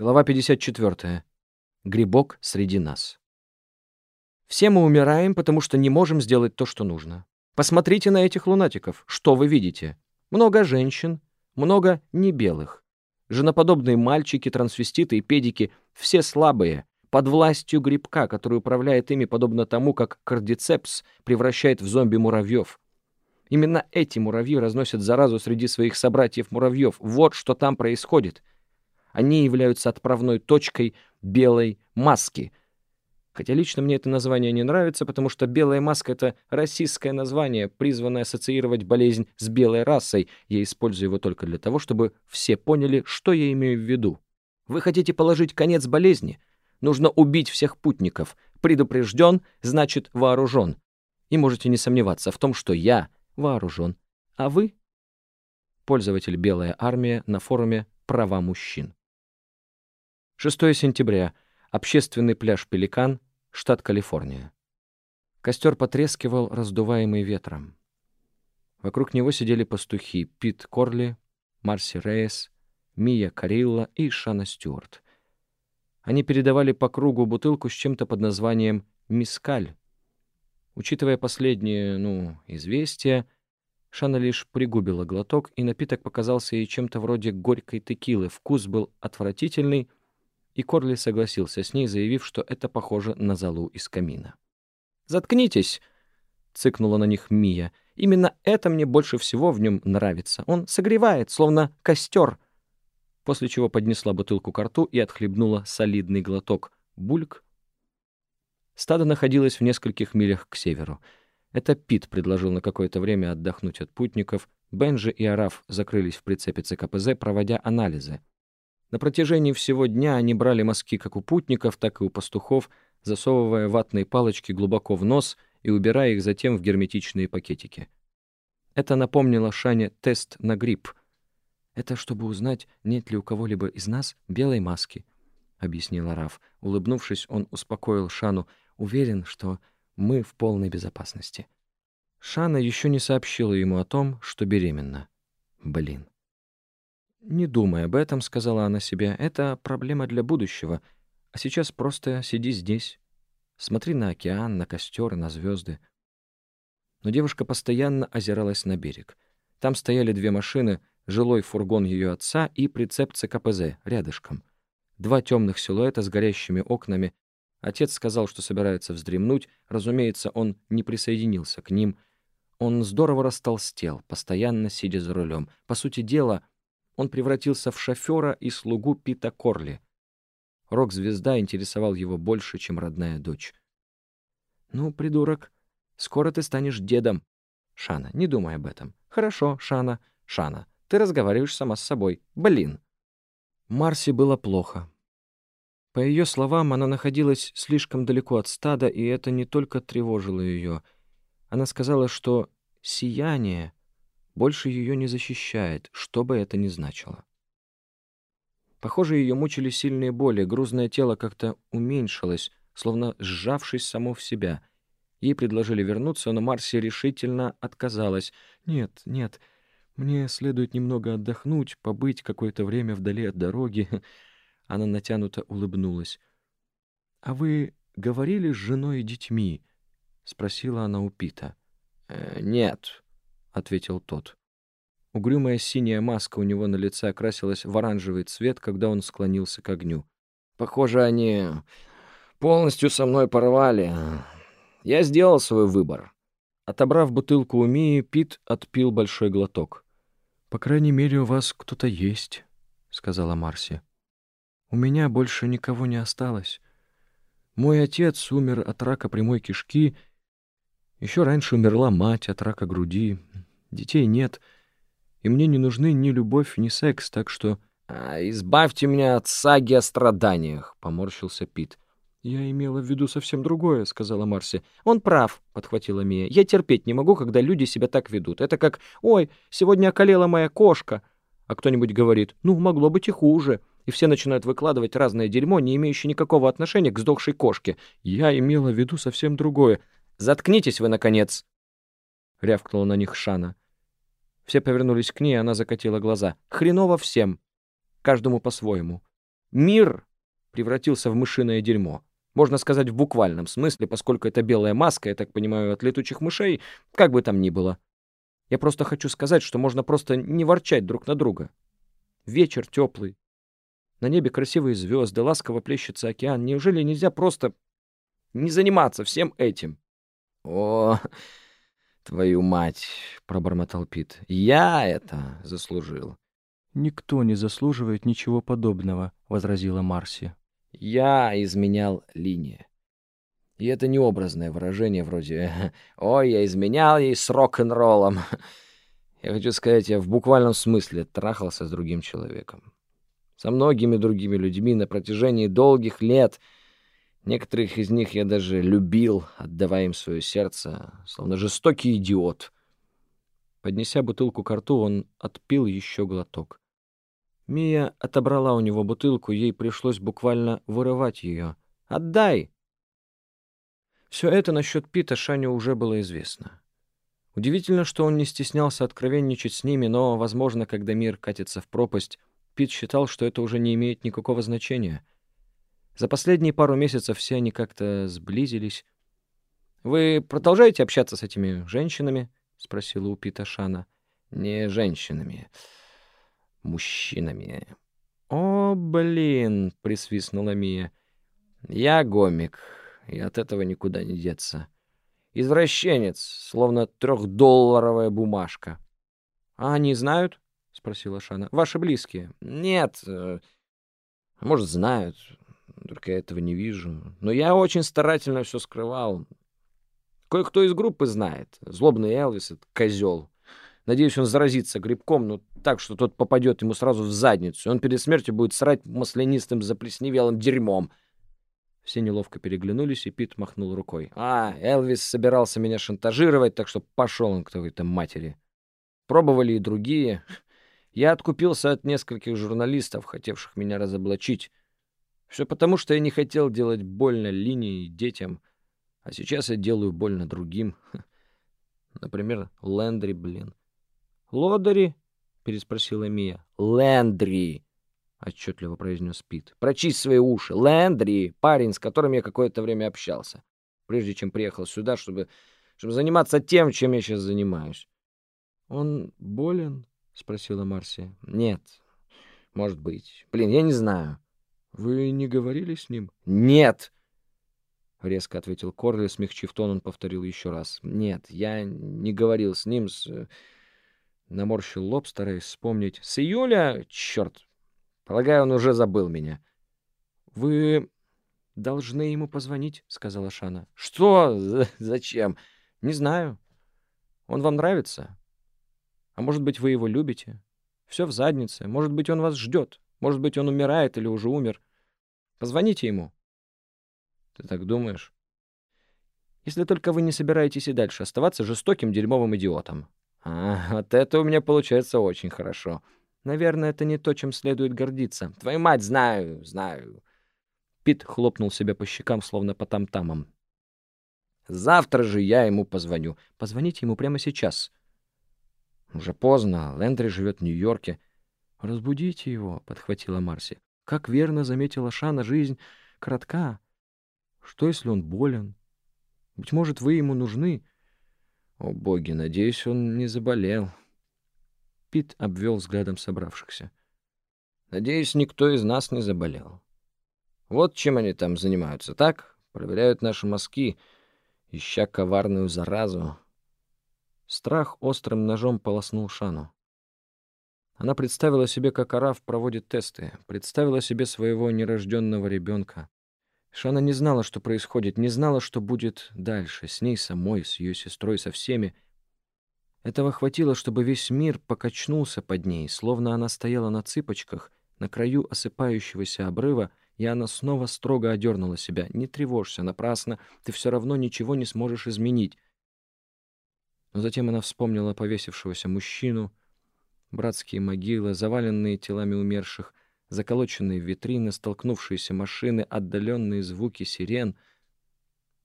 Глава 54. Грибок среди нас. Все мы умираем, потому что не можем сделать то, что нужно. Посмотрите на этих лунатиков. Что вы видите? Много женщин, много небелых. Женоподобные мальчики, трансвеститы и педики — все слабые, под властью грибка, который управляет ими подобно тому, как кардицепс превращает в зомби муравьев. Именно эти муравьи разносят заразу среди своих собратьев-муравьев. Вот что там происходит. Они являются отправной точкой белой маски. Хотя лично мне это название не нравится, потому что белая маска — это российское название, призванное ассоциировать болезнь с белой расой. Я использую его только для того, чтобы все поняли, что я имею в виду. Вы хотите положить конец болезни? Нужно убить всех путников. Предупрежден, значит вооружен. И можете не сомневаться в том, что я — вооружен. А вы? Пользователь «Белая армия» на форуме «Права мужчин». 6 сентября. Общественный пляж «Пеликан», штат Калифорния. Костер потрескивал, раздуваемый ветром. Вокруг него сидели пастухи Пит Корли, Марси Рейс, Мия Карилла и Шана Стюарт. Они передавали по кругу бутылку с чем-то под названием «Мискаль», Учитывая последнее, ну, известие, Шана лишь пригубила глоток, и напиток показался ей чем-то вроде горькой текилы. Вкус был отвратительный, и Корли согласился с ней, заявив, что это похоже на залу из камина. «Заткнитесь!» — цыкнула на них Мия. «Именно это мне больше всего в нем нравится. Он согревает, словно костер». После чего поднесла бутылку к рту и отхлебнула солидный глоток. Бульк Стадо находилось в нескольких милях к северу. Это Пит предложил на какое-то время отдохнуть от путников. Бенджи и Араф закрылись в прицепе ЦКПЗ, проводя анализы. На протяжении всего дня они брали мазки как у путников, так и у пастухов, засовывая ватные палочки глубоко в нос и убирая их затем в герметичные пакетики. Это напомнило Шане тест на грипп. «Это чтобы узнать, нет ли у кого-либо из нас белой маски», — объяснил Араф. Улыбнувшись, он успокоил Шану. Уверен, что мы в полной безопасности. Шана еще не сообщила ему о том, что беременна. Блин. «Не думай об этом», — сказала она себе. «Это проблема для будущего. А сейчас просто сиди здесь. Смотри на океан, на костер на звезды». Но девушка постоянно озиралась на берег. Там стояли две машины, жилой фургон ее отца и прицеп ЦКПЗ рядышком. Два темных силуэта с горящими окнами Отец сказал, что собирается вздремнуть. Разумеется, он не присоединился к ним. Он здорово растолстел, постоянно сидя за рулем. По сути дела, он превратился в шофера и слугу Пита Корли. Рок-звезда интересовал его больше, чем родная дочь. «Ну, придурок, скоро ты станешь дедом». «Шана, не думай об этом». «Хорошо, Шана, Шана, ты разговариваешь сама с собой. Блин». Марси было плохо. По ее словам, она находилась слишком далеко от стада, и это не только тревожило ее. Она сказала, что сияние больше ее не защищает, что бы это ни значило. Похоже, ее мучили сильные боли, грузное тело как-то уменьшилось, словно сжавшись само в себя. Ей предложили вернуться, но Марси решительно отказалась. «Нет, нет, мне следует немного отдохнуть, побыть какое-то время вдали от дороги». Она натянуто улыбнулась. «А вы говорили с женой и детьми?» — спросила она у Пита. «Э, «Нет», — ответил тот. Угрюмая синяя маска у него на лице окрасилась в оранжевый цвет, когда он склонился к огню. «Похоже, они полностью со мной порвали. Я сделал свой выбор». Отобрав бутылку у Мии, Пит отпил большой глоток. «По крайней мере, у вас кто-то есть», — сказала Марси. У меня больше никого не осталось. Мой отец умер от рака прямой кишки. Еще раньше умерла мать от рака груди. Детей нет. И мне не нужны ни любовь, ни секс, так что... А, «Избавьте меня от саги о страданиях», — поморщился Пит. «Я имела в виду совсем другое», — сказала Марси. «Он прав», — подхватила Мия. «Я терпеть не могу, когда люди себя так ведут. Это как «Ой, сегодня околела моя кошка», а кто-нибудь говорит «Ну, могло быть и хуже» и все начинают выкладывать разное дерьмо, не имеющее никакого отношения к сдохшей кошке. Я имела в виду совсем другое. «Заткнитесь вы, наконец!» — рявкнула на них Шана. Все повернулись к ней, она закатила глаза. «Хреново всем. Каждому по-своему. Мир превратился в мышиное дерьмо. Можно сказать в буквальном смысле, поскольку это белая маска, я так понимаю, от летучих мышей, как бы там ни было. Я просто хочу сказать, что можно просто не ворчать друг на друга. Вечер теплый. На небе красивые звезды, ласково плещется океан. Неужели нельзя просто не заниматься всем этим? — О, твою мать, — пробормотал Пит, — я это заслужил. — Никто не заслуживает ничего подобного, — возразила Марси. — Я изменял линии. И это не образное выражение вроде «Ой, я изменял ей с рок-н-роллом». Я хочу сказать, я в буквальном смысле трахался с другим человеком. Со многими другими людьми на протяжении долгих лет. Некоторых из них я даже любил, отдавая им свое сердце, словно жестокий идиот. Поднеся бутылку к рту, он отпил еще глоток. Мия отобрала у него бутылку, ей пришлось буквально вырывать ее. «Отдай!» Все это насчет Пита Шаню уже было известно. Удивительно, что он не стеснялся откровенничать с ними, но, возможно, когда мир катится в пропасть, Пит считал, что это уже не имеет никакого значения. За последние пару месяцев все они как-то сблизились. «Вы продолжаете общаться с этими женщинами?» — спросила у Пита Шана. «Не женщинами, мужчинами». «О, блин!» — присвистнула Мия. «Я гомик, и от этого никуда не деться. Извращенец, словно трехдолларовая бумажка. — А они знают? — спросила Шана. — Ваши близкие? — Нет. Э, может, знают. Только этого не вижу. Но я очень старательно все скрывал. Кое-кто из группы знает. Злобный Элвис — это козел. Надеюсь, он заразится грибком, но так, что тот попадет ему сразу в задницу, и он перед смертью будет срать маслянистым заплесневелым дерьмом. Все неловко переглянулись, и Пит махнул рукой. «А, Элвис собирался меня шантажировать, так что пошел он к твоей-то матери. Пробовали и другие. Я откупился от нескольких журналистов, хотевших меня разоблачить. Все потому, что я не хотел делать больно линии детям, а сейчас я делаю больно другим. Например, Лэндри, блин. «Лодыри?» — переспросила Мия. «Лэндри!» — отчетливо произнес Пит. «Прочисть свои уши. Лэндри, парень, с которым я какое-то время общался, прежде чем приехал сюда, чтобы, чтобы заниматься тем, чем я сейчас занимаюсь». «Он болен?» — спросила Марсия. «Нет, может быть. Блин, я не знаю». «Вы не говорили с ним?» «Нет!» — резко ответил Корли, смягчив тон, он повторил еще раз. «Нет, я не говорил с ним, с...» Наморщил лоб, стараясь вспомнить. «С июля? Черт, Полагаю, он уже забыл меня. — Вы должны ему позвонить, — сказала Шана. — Что? Зачем? — Не знаю. Он вам нравится? А может быть, вы его любите? Все в заднице. Может быть, он вас ждет. Может быть, он умирает или уже умер. Позвоните ему. — Ты так думаешь? — Если только вы не собираетесь и дальше оставаться жестоким дерьмовым идиотом. — А, вот это у меня получается очень хорошо. — Наверное, это не то, чем следует гордиться. Твою мать, знаю, знаю. Пит хлопнул себя по щекам, словно по там-тамам. Завтра же я ему позвоню. Позвоните ему прямо сейчас. Уже поздно. Лэндри живет в Нью-Йорке. Разбудите его, подхватила Марси. Как верно заметила Шана, жизнь коротка. Что, если он болен? Быть может, вы ему нужны? О, боги, надеюсь, он не заболел. Пит обвел взглядом собравшихся. «Надеюсь, никто из нас не заболел. Вот чем они там занимаются, так? Проверяют наши мозги, ища коварную заразу». Страх острым ножом полоснул Шану. Она представила себе, как Араф проводит тесты, представила себе своего нерожденного ребенка. Шана не знала, что происходит, не знала, что будет дальше, с ней самой, с ее сестрой, со всеми, этого хватило, чтобы весь мир покачнулся под ней, словно она стояла на цыпочках, на краю осыпающегося обрыва, и она снова строго одернула себя. «Не тревожься, напрасно, ты все равно ничего не сможешь изменить». Но затем она вспомнила повесившегося мужчину, братские могилы, заваленные телами умерших, заколоченные витрины, столкнувшиеся машины, отдаленные звуки сирен.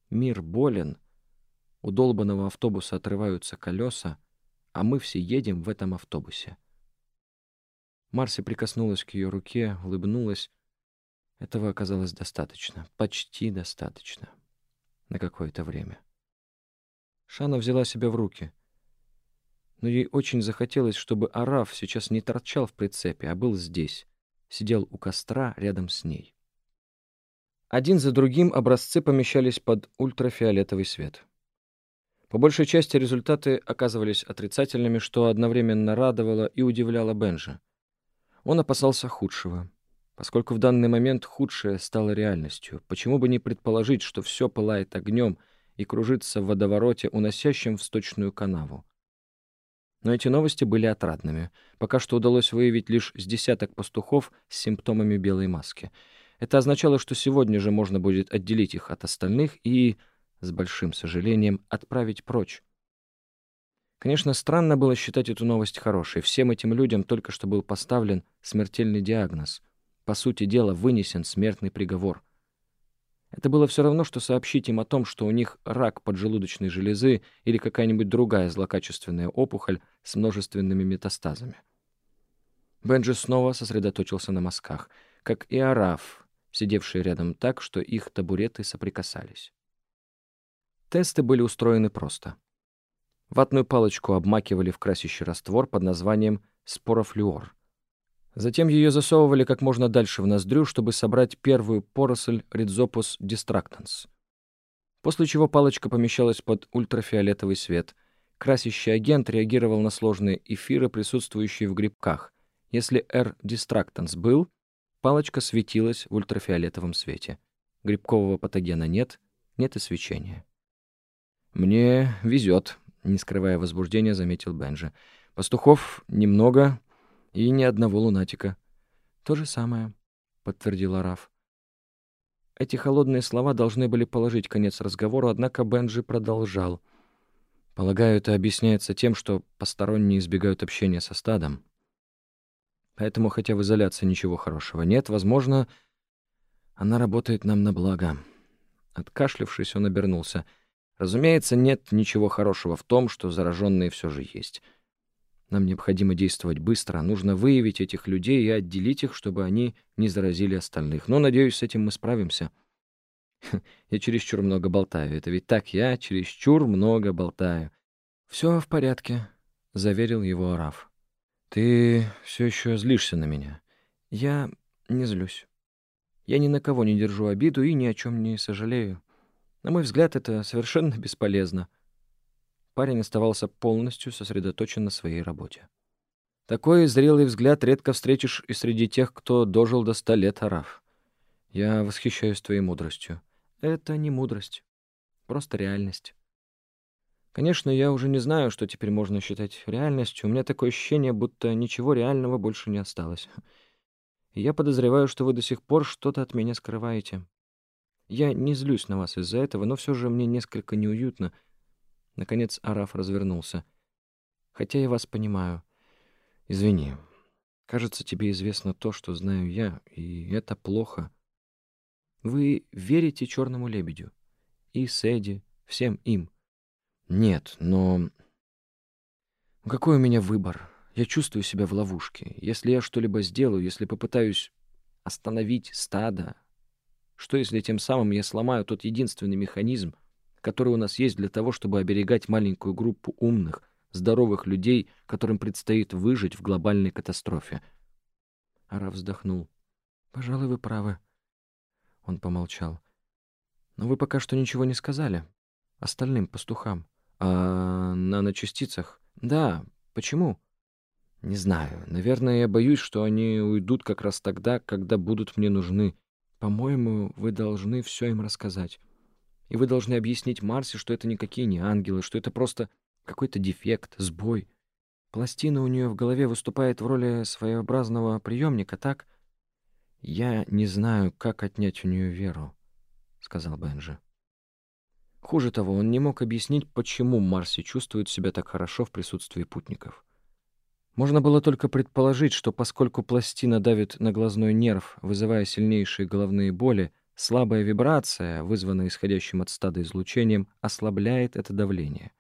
Мир болен. У долбанного автобуса отрываются колеса а мы все едем в этом автобусе. Марси прикоснулась к ее руке, улыбнулась. Этого оказалось достаточно, почти достаточно. На какое-то время. Шана взяла себя в руки. Но ей очень захотелось, чтобы Араф сейчас не торчал в прицепе, а был здесь, сидел у костра рядом с ней. Один за другим образцы помещались под ультрафиолетовый свет. По большей части результаты оказывались отрицательными, что одновременно радовало и удивляло Бенжа. Он опасался худшего. Поскольку в данный момент худшее стало реальностью, почему бы не предположить, что все пылает огнем и кружится в водовороте, уносящем в сточную канаву? Но эти новости были отрадными. Пока что удалось выявить лишь с десяток пастухов с симптомами белой маски. Это означало, что сегодня же можно будет отделить их от остальных и, с большим сожалением, отправить прочь. Конечно, странно было считать эту новость хорошей. Всем этим людям только что был поставлен смертельный диагноз — по сути дела, вынесен смертный приговор. Это было все равно, что сообщить им о том, что у них рак поджелудочной железы или какая-нибудь другая злокачественная опухоль с множественными метастазами. Бенджи снова сосредоточился на мазках, как и Араф, сидевший рядом так, что их табуреты соприкасались. Тесты были устроены просто. Ватную палочку обмакивали в красящий раствор под названием спорофлюор. Затем ее засовывали как можно дальше в ноздрю, чтобы собрать первую поросль Rhizopus distractans. После чего палочка помещалась под ультрафиолетовый свет. Красящий агент реагировал на сложные эфиры, присутствующие в грибках. Если R distractans был, палочка светилась в ультрафиолетовом свете. Грибкового патогена нет, нет и свечения. «Мне везет», — не скрывая возбуждения, заметил Бенджи. «Пастухов немного, и ни одного лунатика. То же самое, подтвердил Араф. Эти холодные слова должны были положить конец разговору, однако Бенджи продолжал. Полагаю, это объясняется тем, что посторонние избегают общения со стадом. Поэтому, хотя в изоляции ничего хорошего нет, возможно, она работает нам на благо. Откашлившись, он обернулся. Разумеется, нет ничего хорошего в том, что зараженные все же есть. Нам необходимо действовать быстро. Нужно выявить этих людей и отделить их, чтобы они не заразили остальных. Но, надеюсь, с этим мы справимся. Я чересчур много болтаю. Это ведь так, я чересчур много болтаю. Все в порядке, — заверил его Араф. Ты все еще злишься на меня. Я не злюсь. Я ни на кого не держу обиду и ни о чем не сожалею. На мой взгляд, это совершенно бесполезно. Парень оставался полностью сосредоточен на своей работе. Такой зрелый взгляд редко встретишь и среди тех, кто дожил до ста лет, Араф. Я восхищаюсь твоей мудростью. Это не мудрость, просто реальность. Конечно, я уже не знаю, что теперь можно считать реальностью. У меня такое ощущение, будто ничего реального больше не осталось. И я подозреваю, что вы до сих пор что-то от меня скрываете. Я не злюсь на вас из-за этого, но все же мне несколько неуютно — Наконец Араф развернулся. «Хотя я вас понимаю. Извини. Кажется, тебе известно то, что знаю я, и это плохо. Вы верите черному лебедю? И Сэдди, всем им?» «Нет, но...» «Какой у меня выбор? Я чувствую себя в ловушке. Если я что-либо сделаю, если попытаюсь остановить стадо, что если тем самым я сломаю тот единственный механизм, который у нас есть для того, чтобы оберегать маленькую группу умных, здоровых людей, которым предстоит выжить в глобальной катастрофе. Ара вздохнул. «Пожалуй, вы правы». Он помолчал. «Но вы пока что ничего не сказали. Остальным пастухам. А наночастицах? Да. Почему?» «Не знаю. Наверное, я боюсь, что они уйдут как раз тогда, когда будут мне нужны. По-моему, вы должны все им рассказать. И вы должны объяснить Марсе, что это никакие не ангелы, что это просто какой-то дефект, сбой. Пластина у нее в голове выступает в роли своеобразного приемника, так? Я не знаю, как отнять у нее веру, сказал Бенджи. Хуже того, он не мог объяснить, почему Марси чувствует себя так хорошо в присутствии путников. Можно было только предположить, что поскольку пластина давит на глазной нерв, вызывая сильнейшие головные боли, Слабая вибрация, вызванная исходящим от стада излучением, ослабляет это давление.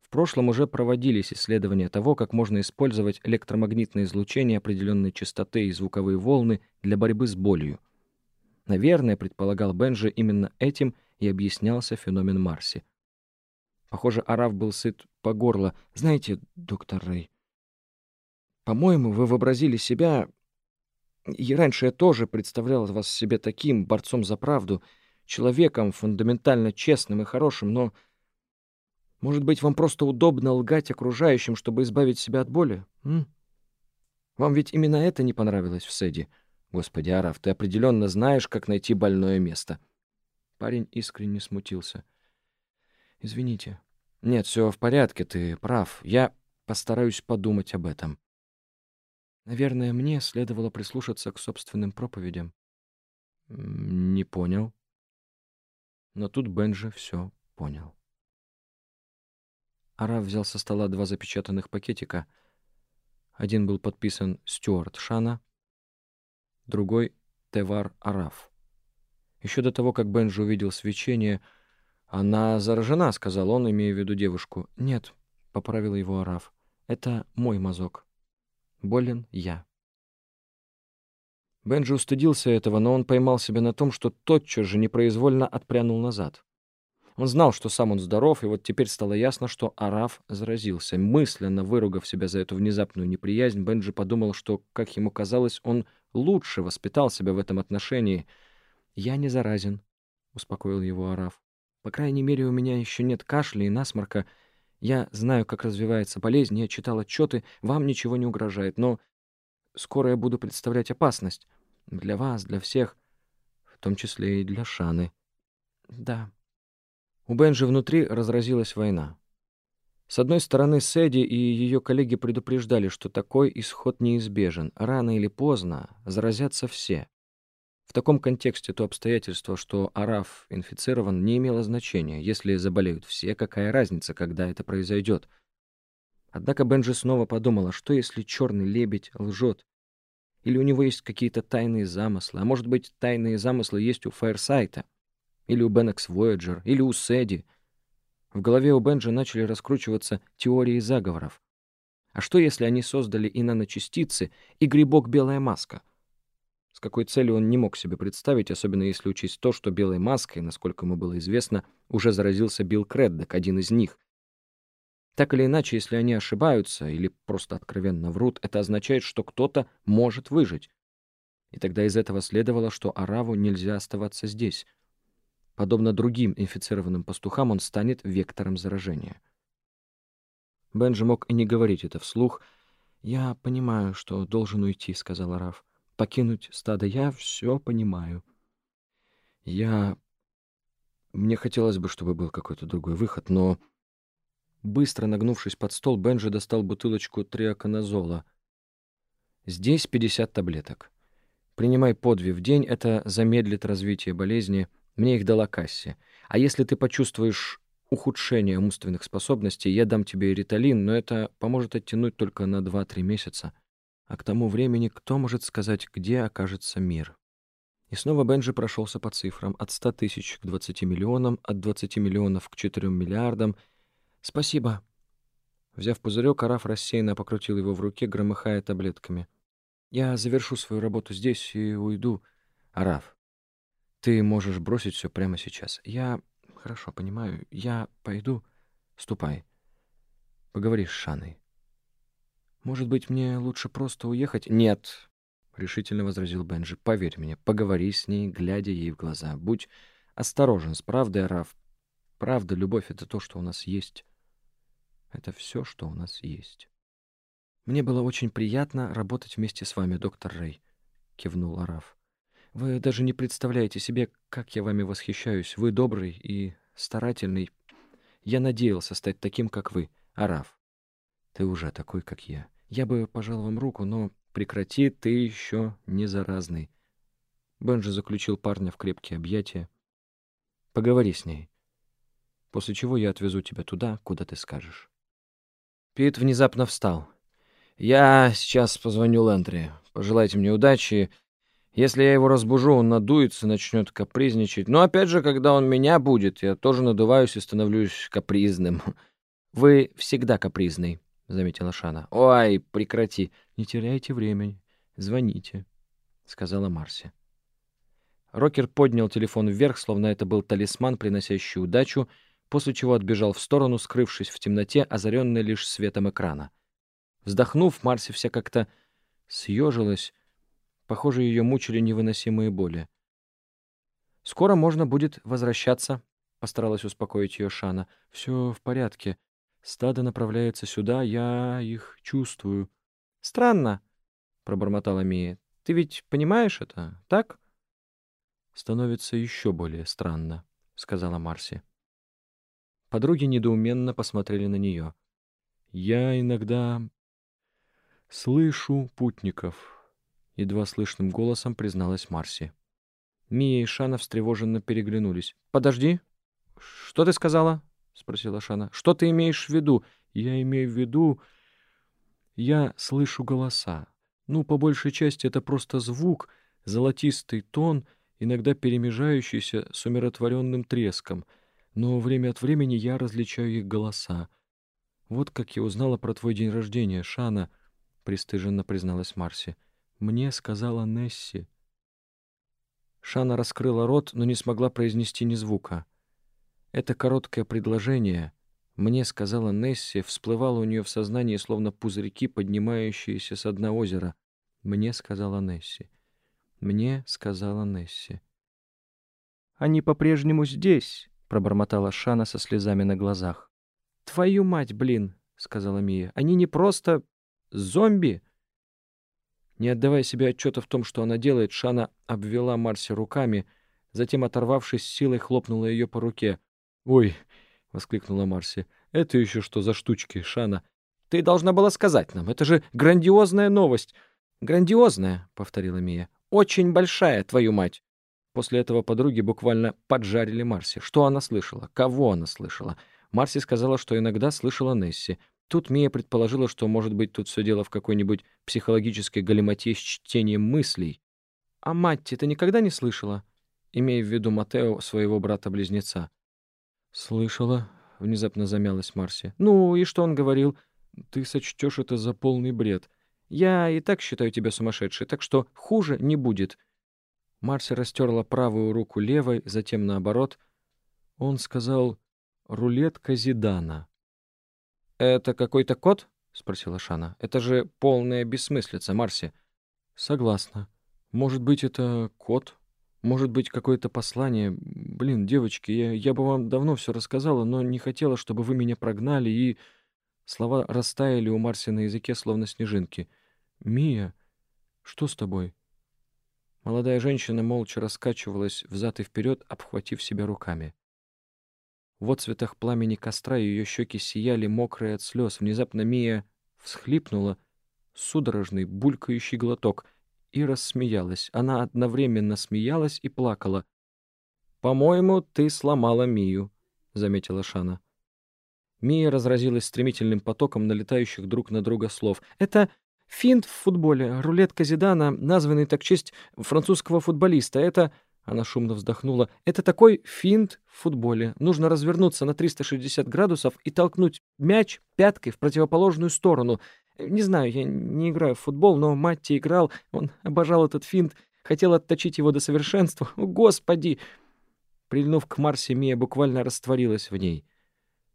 В прошлом уже проводились исследования того, как можно использовать электромагнитное излучение определенной частоты и звуковые волны для борьбы с болью. Наверное, предполагал Бенджи, именно этим и объяснялся феномен Марси. Похоже, Араф был сыт по горло. «Знаете, доктор Рэй, по-моему, вы вообразили себя... И раньше я тоже представлял вас себе таким, борцом за правду, человеком фундаментально честным и хорошим, но... Может быть, вам просто удобно лгать окружающим, чтобы избавить себя от боли? М? Вам ведь именно это не понравилось в Седе? Господи, Араф, ты определенно знаешь, как найти больное место. Парень искренне смутился. Извините. Нет, все в порядке, ты прав. Я постараюсь подумать об этом. Наверное, мне следовало прислушаться к собственным проповедям. Не понял. Но тут Бенджи все понял. Араф взял со стола два запечатанных пакетика. Один был подписан Стюарт Шана, другой — Тевар Араф. Еще до того, как Бенджи увидел свечение, «Она заражена», — сказал он, имея в виду девушку. «Нет», — поправил его Араф, — «это мой мазок. Болен я». Бенджи устыдился этого, но он поймал себя на том, что тотчас же непроизвольно отпрянул назад. Он знал, что сам он здоров, и вот теперь стало ясно, что Араф заразился. Мысленно выругав себя за эту внезапную неприязнь, Бенджи подумал, что, как ему казалось, он лучше воспитал себя в этом отношении. «Я не заразен», — успокоил его Араф. «По крайней мере, у меня еще нет кашля и насморка. Я знаю, как развивается болезнь, я читал отчеты, вам ничего не угрожает, но скоро я буду представлять опасность. Для вас, для всех, в том числе и для Шаны». «Да», у Бенжи внутри разразилась война. С одной стороны, Сэдди и ее коллеги предупреждали, что такой исход неизбежен. Рано или поздно заразятся все. В таком контексте то обстоятельство, что Араф инфицирован, не имело значения. Если заболеют все, какая разница, когда это произойдет? Однако Бенджи снова подумала, что если черный лебедь лжет? Или у него есть какие-то тайные замыслы? А может быть, тайные замыслы есть у Фаерсайта? Или у Беннекс Voyager, или у Сэдди. В голове у Бенджа начали раскручиваться теории заговоров. А что, если они создали и наночастицы, и грибок «Белая маска»? С какой целью он не мог себе представить, особенно если учесть то, что белой маской, насколько ему было известно, уже заразился Билл Креддок, один из них. Так или иначе, если они ошибаются или просто откровенно врут, это означает, что кто-то может выжить. И тогда из этого следовало, что Араву нельзя оставаться здесь. Подобно другим инфицированным пастухам, он станет вектором заражения. Бенджи мог и не говорить это вслух. «Я понимаю, что должен уйти», — сказал Раф. «Покинуть стадо я все понимаю». «Я... Мне хотелось бы, чтобы был какой-то другой выход, но...» Быстро нагнувшись под стол, Бенджи достал бутылочку триаконазола. «Здесь 50 таблеток. Принимай по две в день, это замедлит развитие болезни» Мне их дала Касси. А если ты почувствуешь ухудшение умственных способностей, я дам тебе риталин, но это поможет оттянуть только на 2-3 месяца. А к тому времени кто может сказать, где окажется мир? И снова Бенджи прошелся по цифрам. От 100 тысяч к 20 миллионам, от 20 миллионов к 4 миллиардам. «Спасибо». Взяв пузырек, Араф рассеянно покрутил его в руке, громыхая таблетками. «Я завершу свою работу здесь и уйду. Араф, ты можешь бросить все прямо сейчас. Я... Хорошо, понимаю. Я пойду. Ступай. Поговори с Шаной. Может быть, мне лучше просто уехать? Нет, — решительно возразил Бенджи. Поверь мне, поговори с ней, глядя ей в глаза. Будь осторожен с правдой, Раф. Правда, любовь — это то, что у нас есть. Это все, что у нас есть. Мне было очень приятно работать вместе с вами, доктор Рэй, — кивнул Араф. Вы даже не представляете себе, как я вами восхищаюсь. Вы добрый и старательный. Я надеялся стать таким, как вы, Араф. Ты уже такой, как я. Я бы пожал вам руку, но прекрати, ты еще не заразный. Бенджи заключил парня в крепкие объятия. Поговори с ней. После чего я отвезу тебя туда, куда ты скажешь. Пит внезапно встал. «Я сейчас позвоню Лэндри. Пожелайте мне удачи. Если я его разбужу, он надуется, начнет капризничать. Но опять же, когда он меня будет, я тоже надуваюсь и становлюсь капризным. Вы всегда капризный, — заметила Шана. Ой, прекрати. Не теряйте времени. Звоните, — сказала Марси. Рокер поднял телефон вверх, словно это был талисман, приносящий удачу, после чего отбежал в сторону, скрывшись в темноте, озаренной лишь светом экрана. Вздохнув, Марси вся как-то съежилась. Похоже, ее мучили невыносимые боли. «Скоро можно будет возвращаться», — постаралась успокоить ее Шана. «Все в порядке. Стадо направляется сюда, я их чувствую». «Странно», — пробормотала Мия. «Ты ведь понимаешь это, так?» «Становится еще более странно», — сказала Марси. Подруги недоуменно посмотрели на нее. «Я иногда слышу путников», — едва слышным голосом призналась Марси. Мия и Шана встревоженно переглянулись. «Подожди. Что ты сказала?» — спросила Шана. «Что ты имеешь в виду?» «Я имею в виду... Я слышу голоса. Ну, по большей части это просто звук, золотистый тон, иногда перемежающийся с умиротворенным треском. Но время от времени я различаю их голоса. Вот как я узнала про твой день рождения, Шана, — пристыженно призналась Марси. Мне сказала Несси. Шана раскрыла рот, но не смогла произнести ни звука. Это короткое предложение, мне сказала Несси, всплывало у нее в сознании, словно пузырьки, поднимающиеся с дна озера. Мне сказала Несси. Мне сказала Несси. «Они по-прежнему здесь», — пробормотала Шана со слезами на глазах. «Твою мать, блин», — сказала Мия. «Они не просто зомби». Не отдавая себе отчета в том, что она делает, Шана обвела Марси руками, затем, оторвавшись силой, хлопнула ее по руке. «Ой!» — воскликнула Марси. «Это еще что за штучки, Шана? Ты должна была сказать нам. Это же грандиозная новость!» «Грандиозная», — повторила Мия. «Очень большая, твою мать!» После этого подруги буквально поджарили Марси. Что она слышала? Кого она слышала? Марси сказала, что иногда слышала Несси. Тут Мия предположила, что, может быть, тут все дело в какой-нибудь психологической галиматье с чтением мыслей. «А Матти ты никогда не слышала?» Имея в виду Матео, своего брата-близнеца. «Слышала», — внезапно замялась Марси. «Ну, и что он говорил?» «Ты сочтешь это за полный бред. Я и так считаю тебя сумасшедшей, так что хуже не будет». Марси растерла правую руку левой, затем наоборот. Он сказал «рулетка Зидана». «Это какой-то код?» — спросила Шана. «Это же полная бессмыслица, Марси». «Согласна. Может быть, это код?» Может быть, какое-то послание. Блин, девочки, я, я бы вам давно все рассказала, но не хотела, чтобы вы меня прогнали, и... Слова растаяли у Марси на языке, словно снежинки. «Мия, что с тобой?» Молодая женщина молча раскачивалась взад и вперед, обхватив себя руками. В отцветах пламени костра ее щеки сияли, мокрые от слез. Внезапно Мия всхлипнула, судорожный, булькающий глоток — и рассмеялась. Она одновременно смеялась и плакала. «По-моему, ты сломала Мию», — заметила Шана. Мия разразилась стремительным потоком налетающих друг на друга слов. «Это финт в футболе, рулетка Зидана, названный так в честь французского футболиста. Это...» Она шумно вздохнула. «Это такой финт в футболе. Нужно развернуться на 360 градусов и толкнуть мяч пяткой в противоположную сторону. Не знаю, я не играю в футбол, но Матти играл, он обожал этот финт, хотел отточить его до совершенства. О, Господи!» Прильнув к Марсе, Мия буквально растворилась в ней.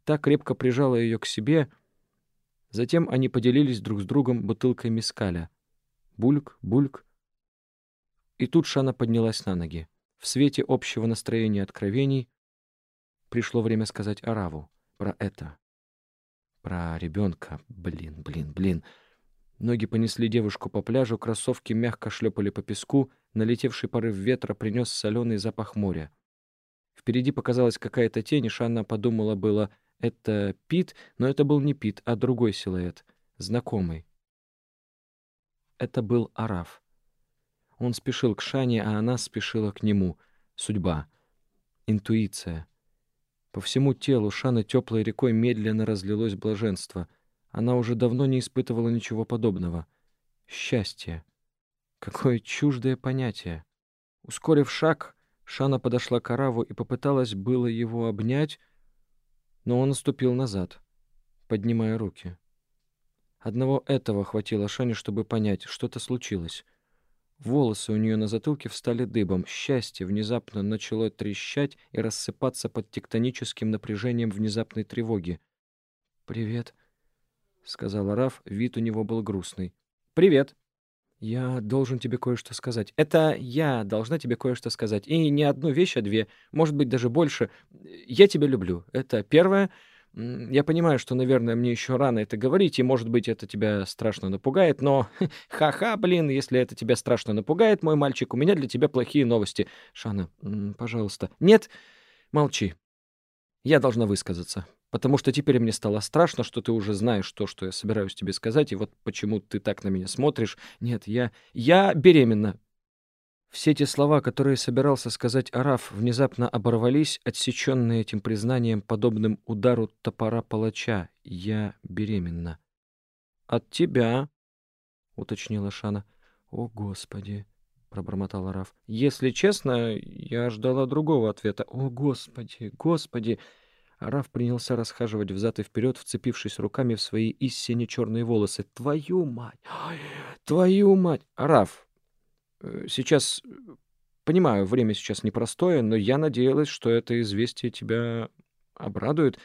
Так крепко прижала ее к себе. Затем они поделились друг с другом бутылкой мискаля. Бульк, бульк. И тут Шана поднялась на ноги. В свете общего настроения откровений пришло время сказать Араву про это. Про ребенка. Блин, блин, блин. Ноги понесли девушку по пляжу, кроссовки мягко шлепали по песку, налетевший порыв ветра принес соленый запах моря. Впереди показалась какая-то тень, и Шанна подумала было, это Пит, но это был не Пит, а другой силуэт, знакомый. Это был Араф. Он спешил к Шане, а она спешила к нему. Судьба. Интуиция. По всему телу Шаны теплой рекой медленно разлилось блаженство. Она уже давно не испытывала ничего подобного. Счастье. Какое чуждое понятие. Ускорив шаг, Шана подошла к Араву и попыталась было его обнять, но он наступил назад, поднимая руки. Одного этого хватило Шане, чтобы понять, что-то случилось. Волосы у нее на затылке встали дыбом. Счастье внезапно начало трещать и рассыпаться под тектоническим напряжением внезапной тревоги. «Привет», — сказал Раф, вид у него был грустный. «Привет. Я должен тебе кое-что сказать. Это я должна тебе кое-что сказать. И не одну вещь, а две, может быть, даже больше. Я тебя люблю. Это первое. Я понимаю, что, наверное, мне еще рано это говорить, и, может быть, это тебя страшно напугает, но ха-ха, блин, если это тебя страшно напугает, мой мальчик, у меня для тебя плохие новости. Шана, пожалуйста. Нет, молчи. Я должна высказаться, потому что теперь мне стало страшно, что ты уже знаешь то, что я собираюсь тебе сказать, и вот почему ты так на меня смотришь. Нет, я... Я беременна. Все те слова, которые собирался сказать Араф, внезапно оборвались, отсеченные этим признанием, подобным удару топора палача. «Я беременна». «От тебя», — уточнила Шана. «О, Господи!» — пробормотал Араф. «Если честно, я ждала другого ответа. О, Господи! Господи!» Араф принялся расхаживать взад и вперед, вцепившись руками в свои истине черные волосы. «Твою мать! Твою мать! Араф, сейчас, э, понимаю, время сейчас непростое, но я надеялась, что это известие тебя обрадует.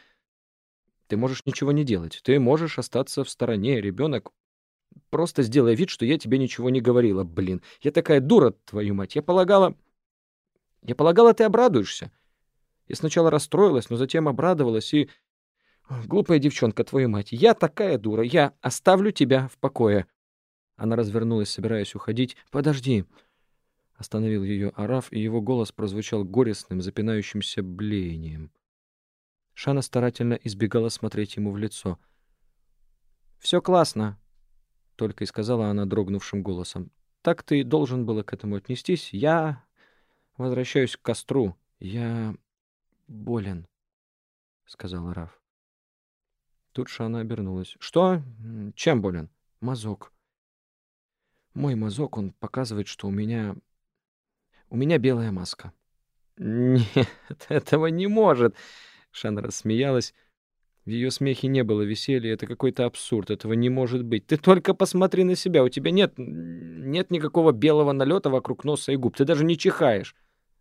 Ты можешь ничего не делать. Ты можешь остаться в стороне, ребенок. Просто сделай вид, что я тебе ничего не говорила. Блин, я такая дура, твою мать. Я полагала... Я полагала, ты обрадуешься. Я сначала расстроилась, но затем обрадовалась и... Глупая девчонка, твою мать. Я такая дура. Я оставлю тебя в покое. Она развернулась, собираясь уходить. «Подожди!» Остановил ее Араф, и его голос прозвучал горестным, запинающимся блеянием. Шана старательно избегала смотреть ему в лицо. «Все классно», — только и сказала она дрогнувшим голосом. «Так ты должен было к этому отнестись. Я возвращаюсь к костру. Я болен», — сказал Араф. Тут Шана обернулась. «Что? Чем болен?» «Мазок». Мой мазок, он показывает, что у меня... У меня белая маска. Нет, этого не может. Шана рассмеялась. В ее смехе не было веселья, это какой-то абсурд, этого не может быть. Ты только посмотри на себя, у тебя нет, нет никакого белого налета вокруг носа и губ, ты даже не чихаешь.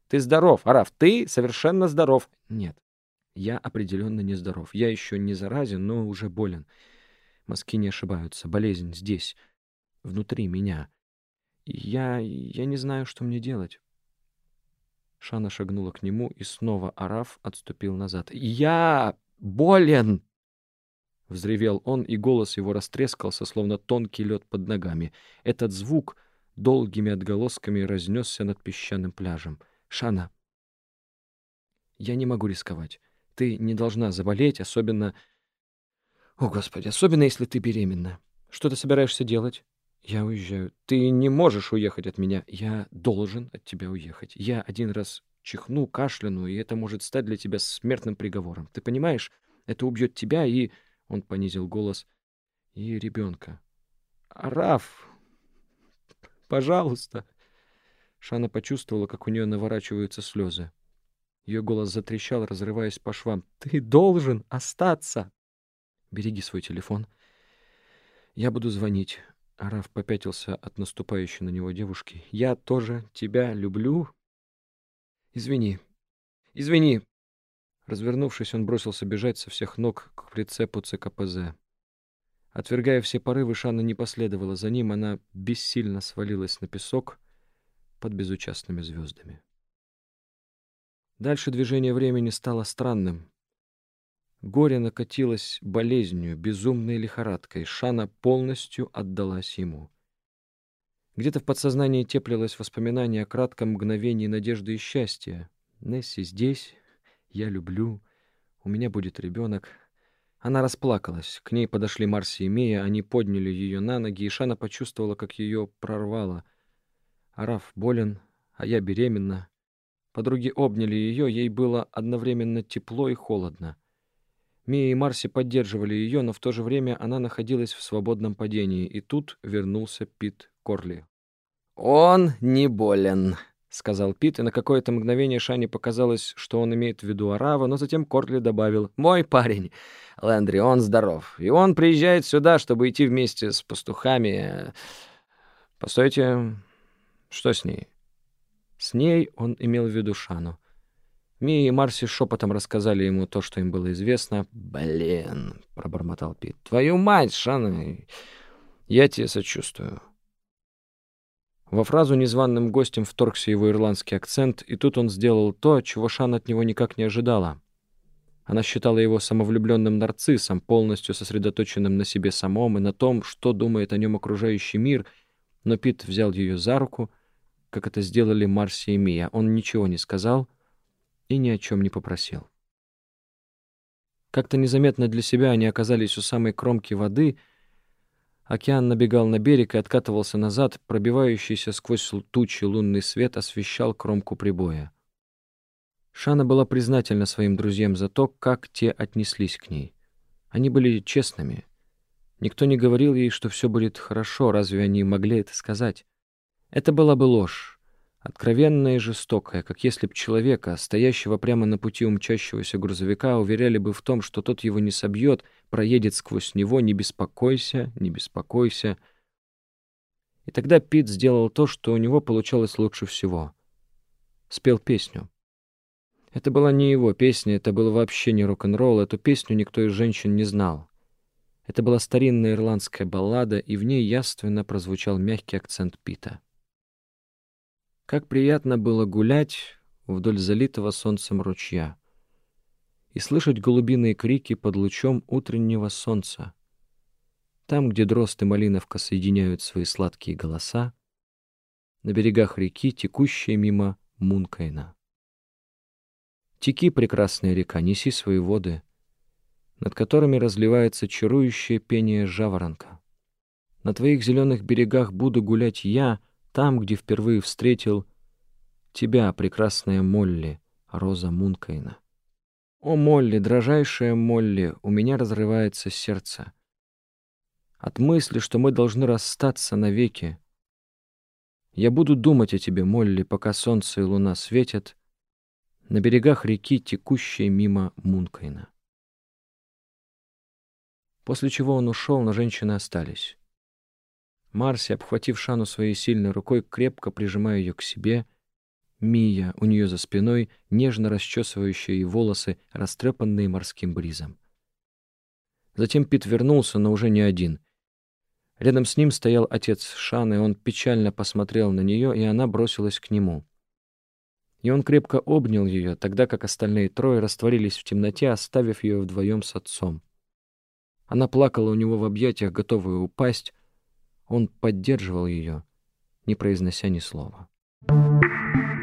Ты здоров, Араф, ты совершенно здоров. Нет, я определенно не здоров. Я еще не заразен, но уже болен. Мозги не ошибаются, болезнь здесь, внутри меня. Я... я не знаю, что мне делать. Шана шагнула к нему, и снова Араф отступил назад. «Я болен!» Взревел он, и голос его растрескался, словно тонкий лед под ногами. Этот звук долгими отголосками разнесся над песчаным пляжем. «Шана, я не могу рисковать. Ты не должна заболеть, особенно... О, Господи, особенно если ты беременна. Что ты собираешься делать? Я уезжаю. Ты не можешь уехать от меня. Я должен от тебя уехать. Я один раз чихну, кашляну, и это может стать для тебя смертным приговором. Ты понимаешь? Это убьет тебя и... Он понизил голос. И ребенка. Араф, пожалуйста. Шана почувствовала, как у нее наворачиваются слезы. Ее голос затрещал, разрываясь по швам. «Ты должен остаться!» «Береги свой телефон. Я буду звонить. Араф попятился от наступающей на него девушки. «Я тоже тебя люблю?» «Извини. Извини!» Развернувшись, он бросился бежать со всех ног к прицепу ЦКПЗ. Отвергая все порывы, Шана не последовала за ним, она бессильно свалилась на песок под безучастными звездами. Дальше движение времени стало странным. Горе накатилось болезнью, безумной лихорадкой. Шана полностью отдалась ему. Где-то в подсознании теплилось воспоминание о кратком мгновении надежды и счастья. Несси здесь, я люблю, у меня будет ребенок. Она расплакалась. К ней подошли Марси и Мия, они подняли ее на ноги, и Шана почувствовала, как ее прорвало. Араф болен, а я беременна. Подруги обняли ее, ей было одновременно тепло и холодно. Мия и Марси поддерживали ее, но в то же время она находилась в свободном падении, и тут вернулся Пит Корли. «Он не болен», — сказал Пит, и на какое-то мгновение Шане показалось, что он имеет в виду Арава, но затем Корли добавил «Мой парень, Лэндри, он здоров, и он приезжает сюда, чтобы идти вместе с пастухами. Постойте, Что с ней? С ней он имел в виду Шану. Мия и Марси шепотом рассказали ему то, что им было известно. «Блин», — пробормотал Пит, — «твою мать, Шана, я тебе сочувствую». Во фразу незваным гостем вторгся его ирландский акцент, и тут он сделал то, чего Шан от него никак не ожидала. Она считала его самовлюбленным нарциссом, полностью сосредоточенным на себе самом и на том, что думает о нем окружающий мир, но Пит взял ее за руку, как это сделали Марси и Мия. Он ничего не сказал и ни о чем не попросил. Как-то незаметно для себя они оказались у самой кромки воды. Океан набегал на берег и откатывался назад, пробивающийся сквозь тучи лунный свет освещал кромку прибоя. Шана была признательна своим друзьям за то, как те отнеслись к ней. Они были честными. Никто не говорил ей, что все будет хорошо, разве они могли это сказать? Это была бы ложь, откровенная и жестокая, как если б человека, стоящего прямо на пути умчащегося грузовика, уверяли бы в том, что тот его не собьет, проедет сквозь него, не беспокойся, не беспокойся. И тогда Пит сделал то, что у него получалось лучше всего. Спел песню. Это была не его песня, это было вообще не рок-н-ролл, эту песню никто из женщин не знал. Это была старинная ирландская баллада, и в ней яственно прозвучал мягкий акцент Пита. Как приятно было гулять вдоль залитого солнцем ручья и слышать голубиные крики под лучом утреннего солнца. Там, где дрозд и малиновка соединяют свои сладкие голоса, на берегах реки, текущие мимо Мункайна. Теки, прекрасная река, неси свои воды, над которыми разливается чарующее пение жаворонка. На твоих зеленых берегах буду гулять я, там, где впервые встретил тебя, прекрасная Молли, Роза Мункайна. О, Молли, дражайшая Молли, у меня разрывается сердце. От мысли, что мы должны расстаться навеки. Я буду думать о тебе, Молли, пока солнце и луна светят, на берегах реки, текущей мимо Мункайна. После чего он ушел, но женщины остались. Марси, обхватив Шану своей сильной рукой, крепко прижимая ее к себе, Мия у нее за спиной, нежно расчесывающая ей волосы, растрепанные морским бризом. Затем Пит вернулся, но уже не один. Рядом с ним стоял отец Шаны, он печально посмотрел на нее, и она бросилась к нему — и он крепко обнял ее, тогда как остальные трое растворились в темноте, оставив ее вдвоем с отцом. Она плакала у него в объятиях, готовая упасть. Он поддерживал ее, не произнося ни слова. Thank you.